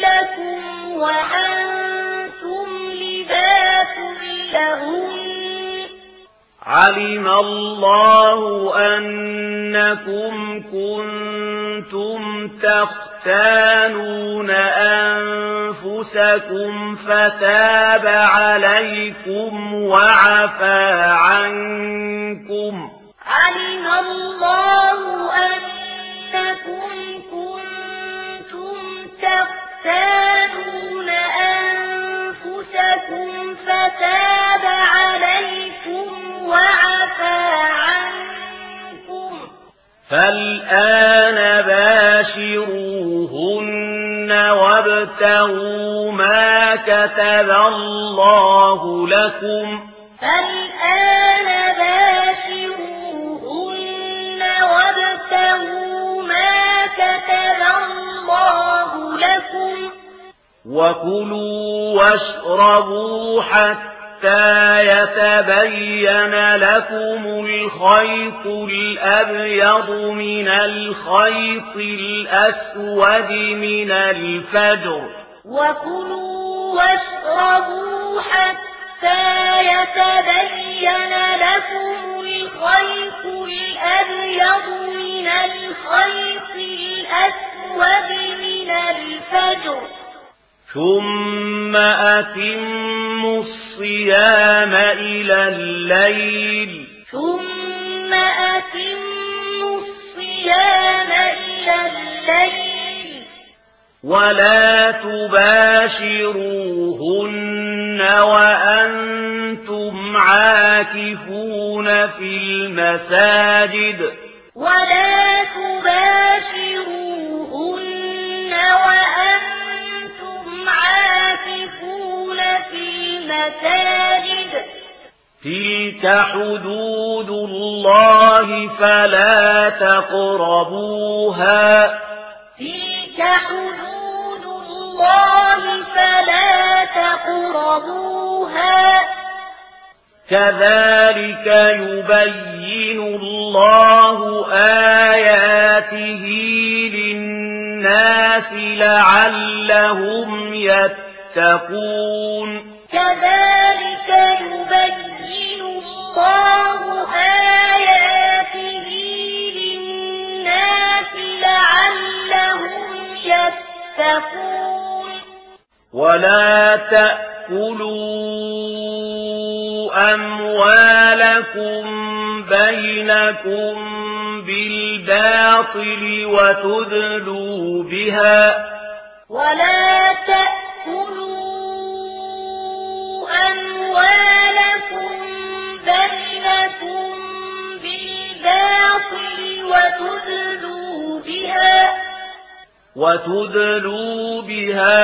لكم وأنتم علم الله أنكم كنتم تختانون أنفسكم فتاب عليكم وعفى عنكم علم الله أنكم فالآن باشروهن وابتغوا ما كتب الله لكم فالآن باشروهن وابتغوا ما كتب الله لكم وكلوا واشربوا حتى حتى يتبين لكم الخيط الأبيض من الخيط الأسود من الفجر وكلوا واشربوا حتى يتبين لكم الخيط الأبيض من الخيط الأسود من الفجر ثم أتموا الصيام إلى الليل. ثم أتم الصيام إلى الليل. ولا تباشروهن وأنتم عاكفون في المساجد. ولا تباشروهن وأنتم عاكفون المساجد. تلك حدود الله فلا تقربوها. تلك حدود الله فلا تقربوها. كذلك يبين الله آياته للناس لعلهم يتقون. كذلك يبين الله آياته للناس لعلهم ولا تأكلوا أموالكم بينكم بالباطل وتذلوا بها. ولا تأكلوا بالباطل وتدلوا بها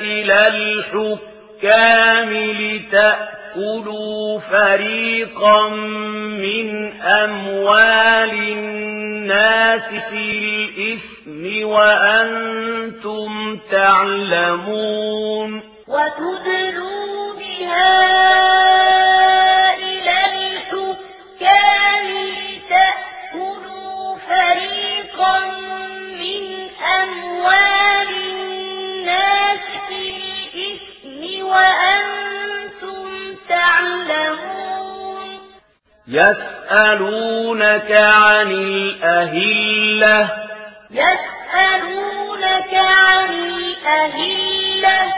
إلى الحكام لتأكلوا فريقا من أموال الناس في الإثم وأنتم تعلمون بها إلى فريقا من أموال الناس وأنتم تعلمون يسألونك عن الأهلة يسألونك عن الأهلة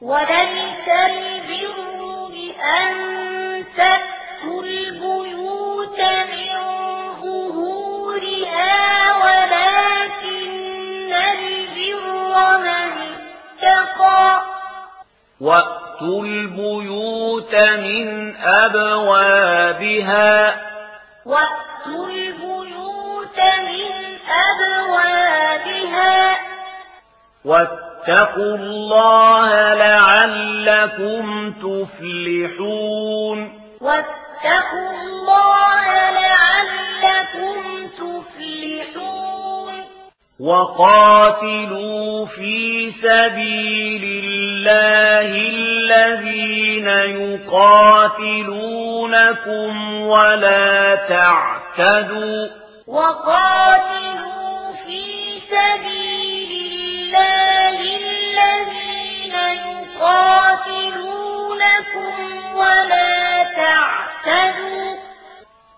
وليس البر بأن البيوت من ظهورها ولكن البر من اتقى وأتوا البيوت من أبوابها وأتوا البيوت من أبوابها واتقوا الله لعلكم تفلحون. واتقوا الله لعلكم تفلحون. وقاتلوا في سبيل الله الذين يقاتلونكم ولا تعتدوا. وقاتلوا في سبيل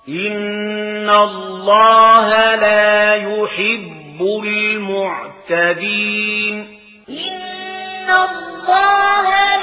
إن الله لا يحب المعتدين إن الله